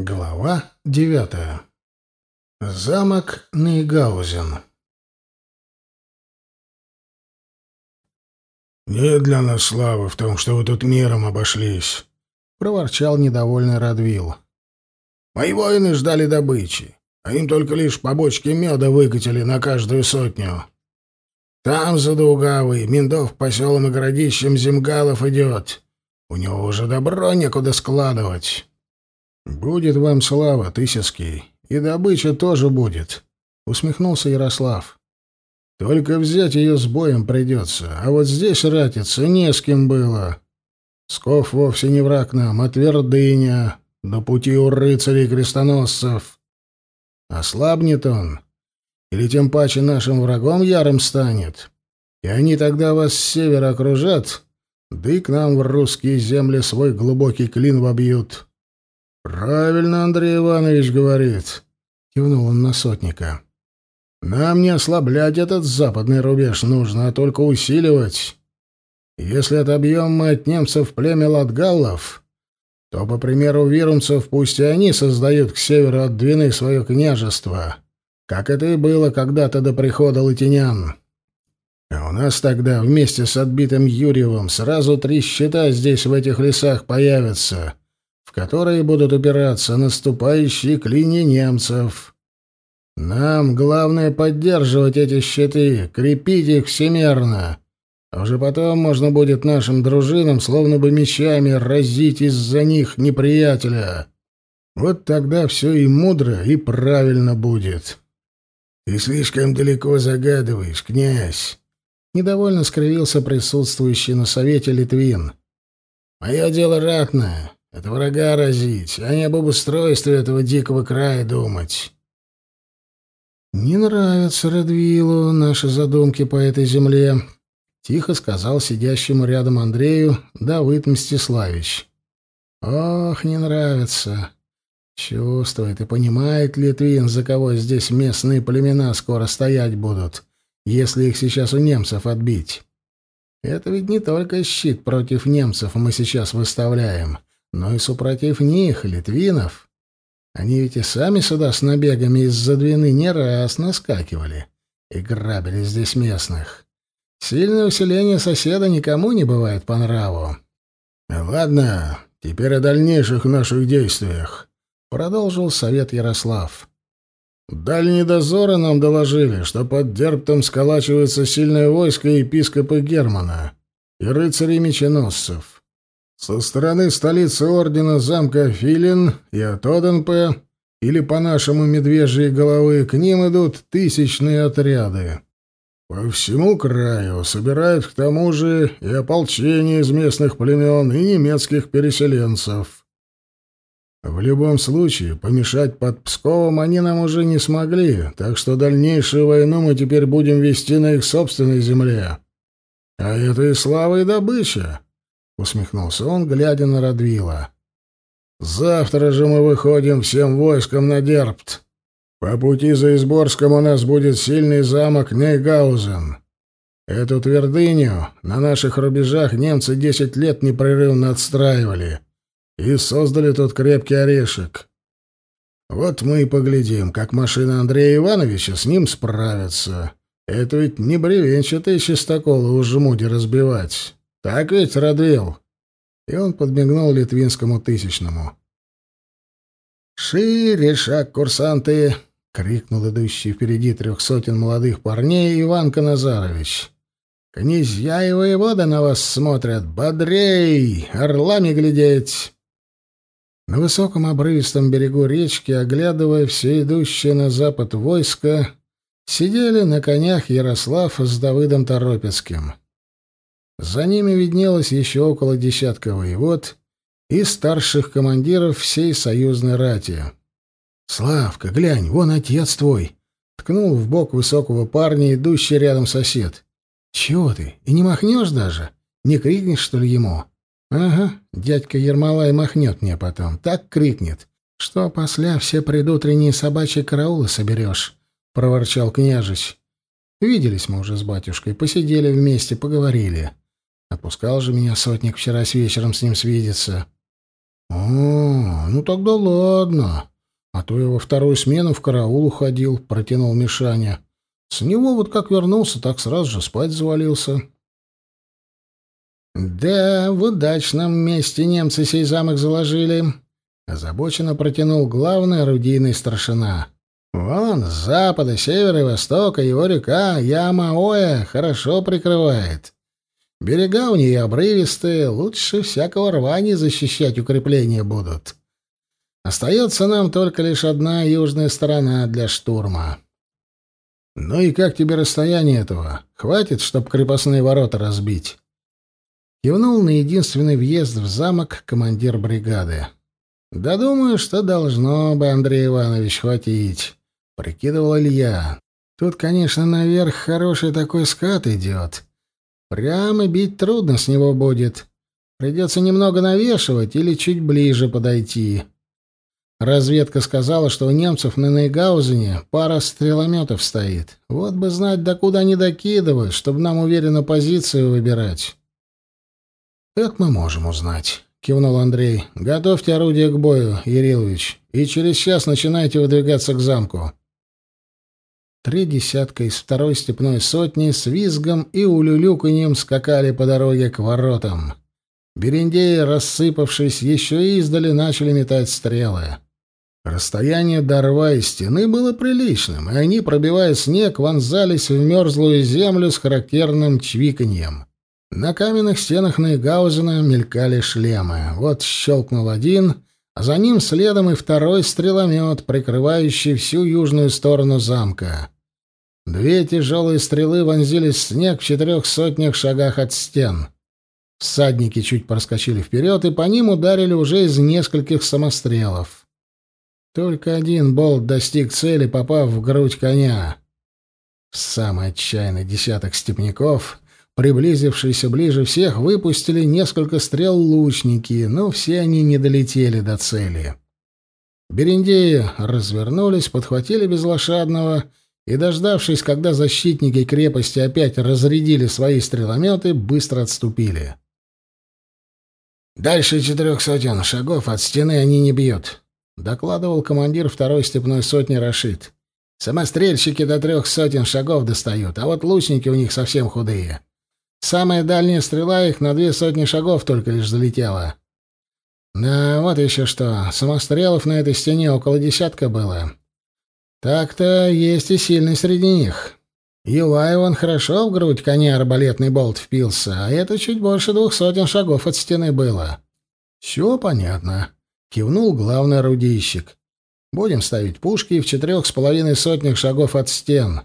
Глава девятая. Замок Нейгаузен. «Нет для нас славы в том, что вы тут миром обошлись», — проворчал недовольный Радвил. «Мои воины ждали добычи, а им только лишь побочки меда выкатили на каждую сотню. Там, за Дугавой, Миндов по селам и городищам Земгалов идет. У него уже добро некуда складывать». «Будет вам слава, Тысяцкий, и добыча тоже будет», — усмехнулся Ярослав. «Только взять ее с боем придется, а вот здесь ратиться не с кем было. Сков вовсе не враг нам, а твердыня, на пути у рыцарей-крестоносцев. Ослабнет он, или тем паче нашим врагом ярым станет, и они тогда вас с севера окружат, да и к нам в русские земли свой глубокий клин вобьют». «Правильно Андрей Иванович говорит», — кивнул он на сотника. «Нам не ослаблять этот западный рубеж нужно, а только усиливать. Если отобьем мы от немцев племя латгаллов, то, по примеру вирумцев, пусть и они создают к северу от Двины свое княжество, как это и было когда-то до прихода латинян. А у нас тогда вместе с отбитым Юрьевым сразу три щита здесь, в этих лесах, появятся» в которые будут упираться наступающие клини немцев. Нам главное поддерживать эти щиты, крепить их всемерно. А уже потом можно будет нашим дружинам словно бы мечами разить из-за них неприятеля. Вот тогда все и мудро, и правильно будет. Ты слишком далеко загадываешь, князь. Недовольно скривился присутствующий на совете Литвин. Мое дело ратное. Это врага разить, а не об обустройстве этого дикого края думать. «Не нравятся Радвилу наши задумки по этой земле», — тихо сказал сидящему рядом Андрею Давыд Мстиславич. «Ох, не нравится. Чувствует и понимает Литвин, за кого здесь местные племена скоро стоять будут, если их сейчас у немцев отбить. Это ведь не только щит против немцев мы сейчас выставляем» но и супротив них, литвинов. Они ведь и сами сюда с набегами из-за Двины не раз наскакивали и грабили здесь местных. Сильное усиление соседа никому не бывает по нраву. «Ладно, теперь о дальнейших наших действиях», — продолжил совет Ярослав. «Дальние дозоры нам доложили, что под Дерптом сколачивается сильное войско епископа Германа и рыцарей меченосцев. Со стороны столицы ордена замка Филин и от Оденпе, или по-нашему медвежьи головы, к ним идут тысячные отряды. По всему краю собирают к тому же и ополчение из местных племен, и немецких переселенцев. В любом случае, помешать под Псковом они нам уже не смогли, так что дальнейшую войну мы теперь будем вести на их собственной земле. А это и слава, и добыча. — усмехнулся он, глядя на Радвила. «Завтра же мы выходим всем войском на Дерпт. По пути за Изборском у нас будет сильный замок Нейгаузен. Эту твердыню на наших рубежах немцы десять лет непрерывно отстраивали и создали тут крепкий орешек. Вот мы и поглядим, как машина Андрея Ивановича с ним справится. Это ведь не бревенчатые чистоколы у жмуди разбивать». Так ведь, Радвил?» И он подмигнул литвинскому тысячному. «Шире шаг, курсанты!» — крикнул идущий впереди трех сотен молодых парней Иван Каназарович. «Князья и воеводы на вас смотрят! Бодрей! Орлами глядеть!» На высоком обрывистом берегу речки, оглядывая все идущее на запад войско, сидели на конях Ярослав с Давыдом Торопецким. За ними виднелось еще около десятка воевод и старших командиров всей союзной рати. «Славка, глянь, вон отец твой!» — ткнул в бок высокого парня, идущий рядом сосед. «Чего ты? И не махнешь даже? Не крикнешь, что ли, ему?» «Ага, дядька Ермолай махнет мне потом. Так крикнет, что после все предутренние собачьи караулы соберешь», — проворчал княжич. «Виделись мы уже с батюшкой, посидели вместе, поговорили. Отпускал же меня сотник вчера с вечером с ним свидеться. О, ну тогда ладно. А то во вторую смену в караул уходил, протянул Мишаня. С него вот как вернулся, так сразу же спать завалился. Да, в удачном месте немцы сей замок заложили. Озабоченно протянул главный орудийный старшина. Вон, с запада, севера и востока его река Ямаоя хорошо прикрывает. Берега у нее обрывистые, лучше всякого рвания защищать укрепления будут. Остается нам только лишь одна южная сторона для штурма. Ну и как тебе расстояние этого? Хватит, чтоб крепостные ворота разбить? Кивнул на единственный въезд в замок командир бригады. Да думаю, что должно бы, Андрей Иванович, хватить, прикидывал Илья. Тут, конечно, наверх хороший такой скат идет. Прямо бить трудно с него будет. Придется немного навешивать или чуть ближе подойти. Разведка сказала, что у немцев на Нейгаузене пара стрелометов стоит. Вот бы знать, докуда они докидывают, чтобы нам уверенно позицию выбирать. «Это мы можем узнать», — кивнул Андрей. «Готовьте орудие к бою, Ярилович, и через час начинайте выдвигаться к замку». Три десятка из второй степной сотни с визгом и улюлюканьем скакали по дороге к воротам. Берендеи, рассыпавшись, еще издали начали метать стрелы. Расстояние до рва и стены было приличным, и они, пробивая снег, вонзались в мерзлую землю с характерным чвиканьем. На каменных стенах Нейгаузена мелькали шлемы. Вот щелкнул один, а за ним следом и второй стреломет, прикрывающий всю южную сторону замка. Две тяжелые стрелы вонзились в снег в четырех сотнях шагах от стен. Всадники чуть проскочили вперед, и по ним ударили уже из нескольких самострелов. Только один болт достиг цели, попав в грудь коня. Самый отчаянный десяток степняков, приблизившиеся ближе всех, выпустили несколько стрел лучники, но все они не долетели до цели. Берендеи развернулись, подхватили безлошадного и, дождавшись, когда защитники крепости опять разрядили свои стрелометы, быстро отступили. «Дальше четырех сотен шагов от стены они не бьют», — докладывал командир второй степной сотни Рашид. «Самострельщики до трех сотен шагов достают, а вот лучники у них совсем худые. Самая дальняя стрела их на две сотни шагов только лишь залетела. Да, вот еще что, самострелов на этой стене около десятка было. Так-то есть и сильный среди них. Юлаев хорошо в грудь коня арбалетный болт впился, а это чуть больше двух сотен шагов от стены было. Все понятно. Кивнул главный орудийщик. Будем ставить пушки в четырех с половиной сотнях шагов от стен.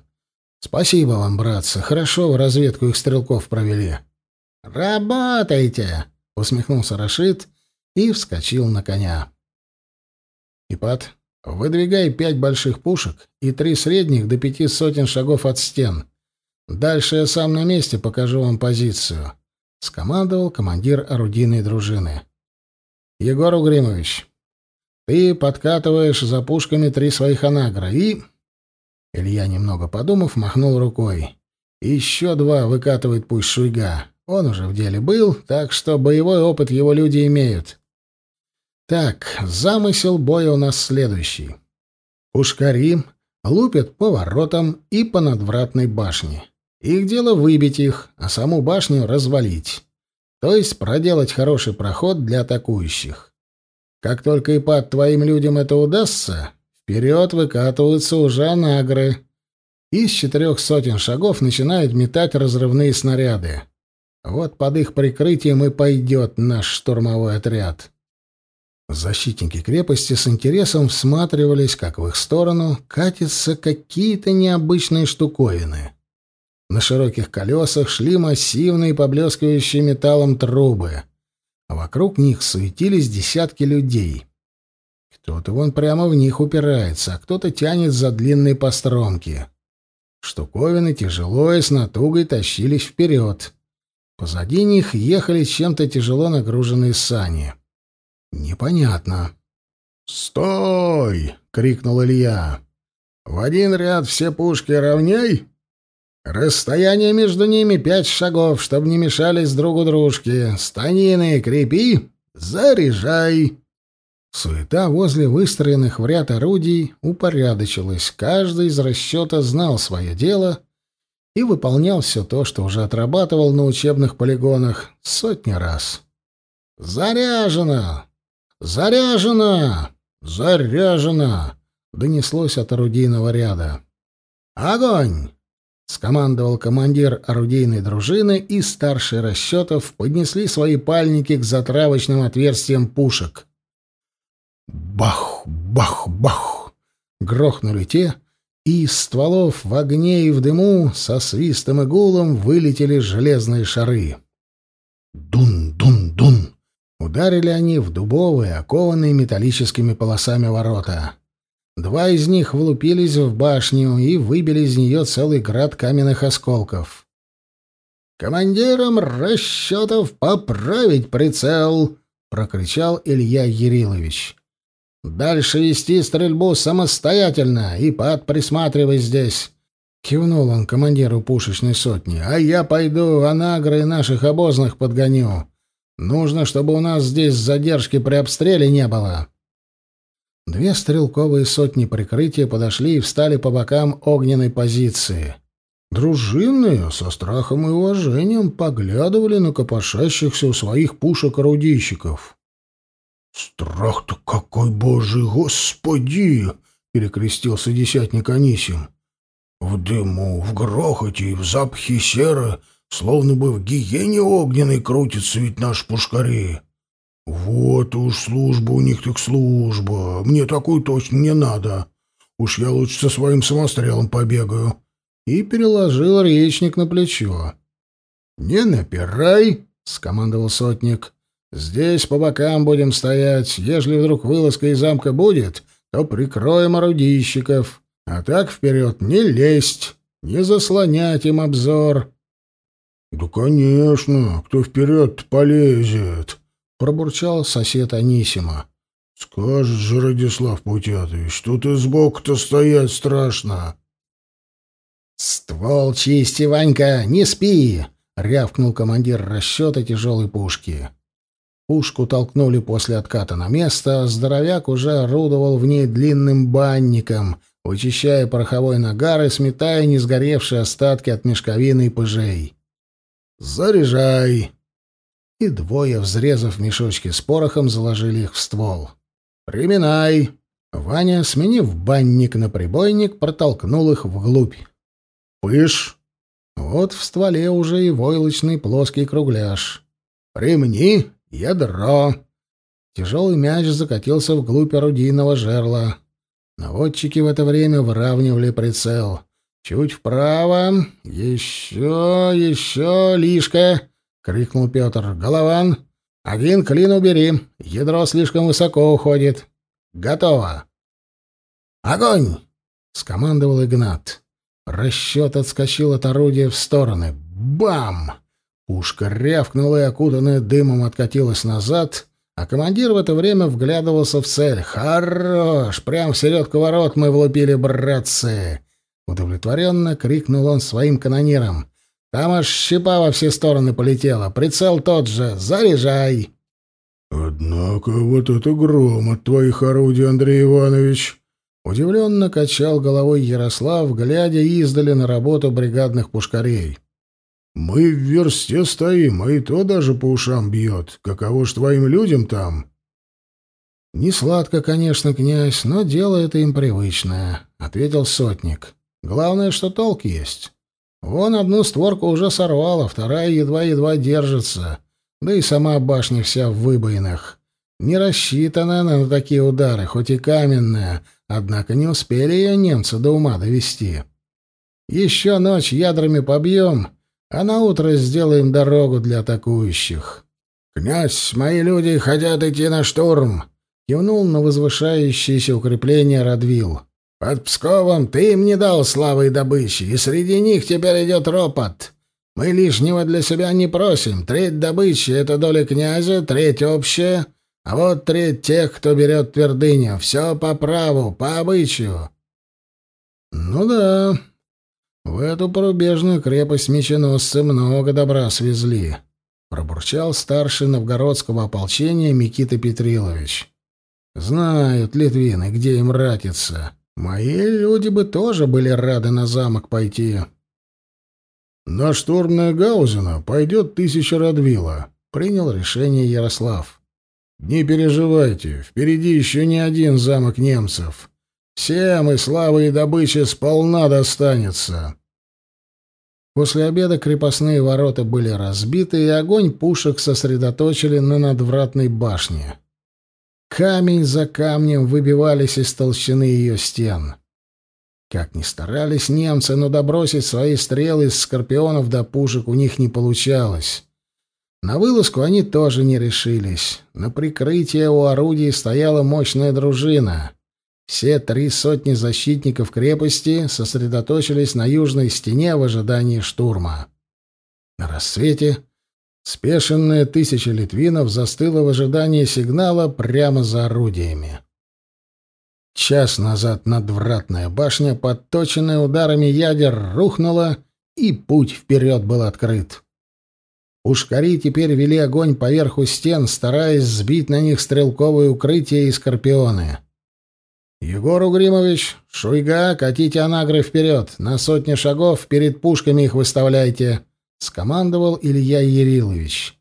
Спасибо вам, братцы. Хорошо в разведку их стрелков провели. Работайте! Усмехнулся Рашид и вскочил на коня. Ипат, Выдвигай пять больших пушек и три средних до пяти сотен шагов от стен. Дальше я сам на месте покажу вам позицию», — скомандовал командир орудийной дружины. «Егор Угримович, ты подкатываешь за пушками три своих анагра и...» Илья, немного подумав, махнул рукой. «Еще два выкатывает пусть Шуйга. Он уже в деле был, так что боевой опыт его люди имеют. Так, замысел боя у нас следующий. Пушкари лупят по воротам и по надвратной башне. Их дело выбить их, а саму башню развалить. То есть проделать хороший проход для атакующих. Как только и под твоим людям это удастся, вперед выкатываются уже анагры. Из четырех сотен шагов начинают метать разрывные снаряды. Вот под их прикрытием и пойдет наш штурмовой отряд. Защитники крепости с интересом всматривались, как в их сторону катятся какие-то необычные штуковины. На широких колесах шли массивные, поблескивающие металлом трубы, а вокруг них суетились десятки людей. Кто-то вон прямо в них упирается, а кто-то тянет за длинные постромки. Штуковины тяжело и с натугой тащились вперед. Позади них ехали чем-то тяжело нагруженные сани. Непонятно. «Стой!» — крикнул Илья. «В один ряд все пушки равняй. Расстояние между ними пять шагов, чтобы не мешались другу дружке. Станины крепи, заряжай!» Суета возле выстроенных в ряд орудий упорядочилась. Каждый из расчета знал свое дело и выполнял все то, что уже отрабатывал на учебных полигонах сотни раз. «Заряжено! Заряжено! Заряжено!» — донеслось от орудийного ряда. «Огонь!» — скомандовал командир орудийной дружины, и старшие расчетов поднесли свои пальники к затравочным отверстиям пушек. Бах, бах, бах! Грохнули те, и из стволов в огне и в дыму со свистом и гулом вылетели железные шары. Дун-дун-дун! Ударили они в дубовые, окованные металлическими полосами ворота. Два из них влупились в башню и выбили из нее целый град каменных осколков. «Командирам расчетов поправить прицел!» — прокричал Илья Ерилович. Дальше вести стрельбу самостоятельно, и пад присматривай здесь. Кивнул он командиру пушечной сотни. А я пойду анагры наших обозных подгоню. Нужно, чтобы у нас здесь задержки при обстреле не было. Две стрелковые сотни прикрытия подошли и встали по бокам огненной позиции. Дружинные со страхом и уважением поглядывали на копошащихся у своих пушек орудийщиков. «Страх-то какой, божий, господи!» — перекрестился десятник Анисим. «В дыму, в грохоте и в запахе серы, словно бы в гиене огненной крутится ведь наш пушкари. Вот уж служба у них так служба, мне такую точно не надо. Уж я лучше со своим самострелом побегаю». И переложил речник на плечо. «Не напирай!» — скомандовал сотник. Здесь по бокам будем стоять. Ежели вдруг вылазка из замка будет, то прикроем орудийщиков. А так вперед не лезть, не заслонять им обзор. — Да, конечно, кто вперед полезет, — пробурчал сосед Анисима. — Скажет же, Радислав Путятович, тут и сбоку-то стоять страшно. — Ствол чисти, Ванька, не спи! — рявкнул командир расчета тяжелой пушки. Пушку толкнули после отката на место, а здоровяк уже орудовал в ней длинным банником, вычищая пороховой нагар и сметая несгоревшие остатки от мешковины и пыжей. «Заряжай!» И двое, взрезав мешочки с порохом, заложили их в ствол. «Приминай!» Ваня, сменив банник на прибойник, протолкнул их вглубь. «Пыш!» Вот в стволе уже и войлочный плоский кругляш. «Ремни!» Ядро. Тяжелый мяч закатился вглубь орудийного жерла. Наводчики в это время выравнивали прицел. «Чуть вправо. Еще, еще, лишка!» — крикнул Петр. «Голован! Один клин убери. Ядро слишком высоко уходит. Готово!» «Огонь!» — скомандовал Игнат. Расчет отскочил от орудия в стороны. «Бам!» Пушка рявкнула и, окутанная дымом, откатилась назад, а командир в это время вглядывался в цель. «Хорош! Прям в середку ворот мы влупили, братцы!» Удовлетворенно крикнул он своим канонирам. «Там аж щепа во все стороны полетела. Прицел тот же. Заряжай!» «Однако вот это гром от твоих орудий, Андрей Иванович!» Удивленно качал головой Ярослав, глядя издали на работу бригадных пушкарей. Мы в версте стоим, а и то даже по ушам бьет. Каково ж твоим людям там?» «Не сладко, конечно, князь, но дело это им привычное», — ответил сотник. «Главное, что толк есть. Вон одну створку уже сорвало, вторая едва-едва держится, да и сама башня вся в выбоинах. Не рассчитана она на такие удары, хоть и каменная, однако не успели ее немцы до ума довести. Еще ночь ядрами побьем, а на утро сделаем дорогу для атакующих. Князь, мои люди хотят идти на штурм, кивнул на возвышающееся укрепление Радвил. Под Псковом ты им не дал славы и добычи, и среди них теперь идет ропот. Мы лишнего для себя не просим. Треть добычи — это доля князя, треть общая, а вот треть тех, кто берет твердыню. Все по праву, по обычаю. — Ну да, в эту порубежную крепость меченосцы много добра свезли, пробурчал старший новгородского ополчения Микита Петрилович. Знают литвины, где им ратиться. Мои люди бы тоже были рады на замок пойти. На штурм Гаузена пойдет тысяча Радвила, принял решение Ярослав. Не переживайте, впереди еще не один замок немцев. Всем и славы и добычи сполна достанется. После обеда крепостные ворота были разбиты, и огонь пушек сосредоточили на надвратной башне. Камень за камнем выбивались из толщины ее стен. Как ни старались немцы, но добросить свои стрелы из скорпионов до пушек у них не получалось. На вылазку они тоже не решились. На прикрытие у орудий стояла мощная дружина. Все три сотни защитников крепости сосредоточились на южной стене в ожидании штурма. На рассвете спешенная тысяча литвинов застыла в ожидании сигнала прямо за орудиями. Час назад надвратная башня, подточенная ударами ядер, рухнула, и путь вперед был открыт. Пушкари теперь вели огонь поверху стен, стараясь сбить на них стрелковые укрытия и скорпионы. «Егор Угримович, Шуйга, катите анагры вперед, на сотни шагов перед пушками их выставляйте», — скомандовал Илья Ерилович.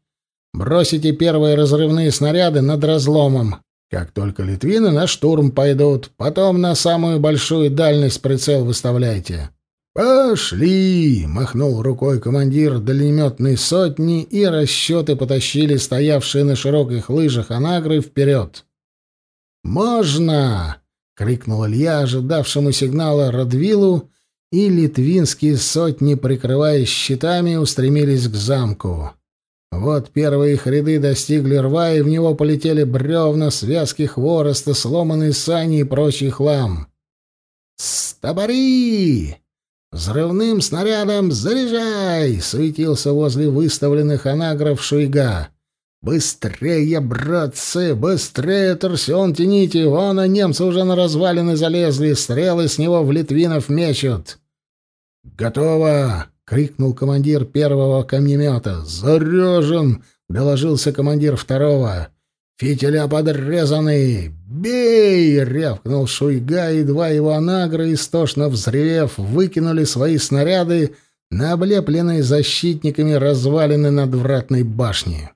«Бросите первые разрывные снаряды над разломом. Как только литвины на штурм пойдут, потом на самую большую дальность прицел выставляйте». «Пошли!» — махнул рукой командир дальнеметной сотни, и расчеты потащили стоявшие на широких лыжах анагры вперед. «Можно!» — крикнул Илья, ожидавшему сигнала Радвилу, и литвинские сотни, прикрываясь щитами, устремились к замку. Вот первые их ряды достигли рва, и в него полетели бревна, связки хвороста, сломанные сани и прочий хлам. «Стабари! Взрывным снарядом заряжай!» — суетился возле выставленных анагров Шуйга. «Быстрее, братцы, быстрее, торсион тяните! Вон, а немцы уже на развалины залезли, стрелы с него в литвинов мечут!» «Готово!» — крикнул командир первого камнемета. «Заряжен!» — доложился командир второго. «Фитиля подрезаны! Бей!» — рявкнул Шуйга, и два его анагра, истошно взревев, выкинули свои снаряды на облепленные защитниками развалины надвратной башни.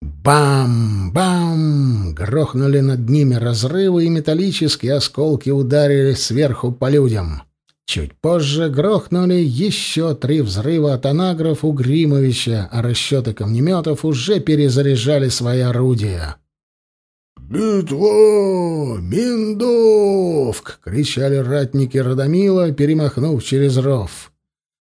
Бам! Бам! Грохнули над ними разрывы, и металлические осколки ударили сверху по людям. Чуть позже грохнули еще три взрыва от анагров у Гримовича, а расчеты камнеметов уже перезаряжали свои орудия. «Битва! Миндовк!» — кричали ратники Радомила, перемахнув через ров.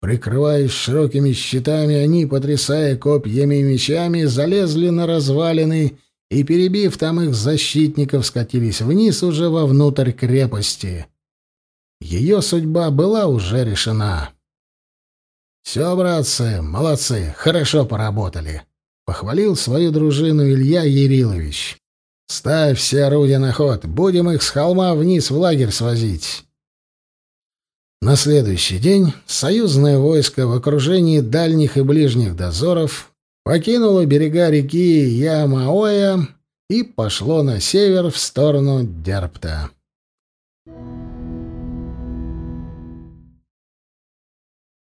Прикрываясь широкими щитами, они, потрясая копьями и мечами, залезли на развалины и, перебив там их защитников, скатились вниз уже вовнутрь крепости. Ее судьба была уже решена. «Все, братцы, молодцы, хорошо поработали», — похвалил свою дружину Илья Ерилович. «Ставь все орудия на ход, будем их с холма вниз в лагерь свозить». На следующий день союзное войско в окружении дальних и ближних дозоров покинуло берега реки Ямаоя и пошло на север в сторону Дерпта.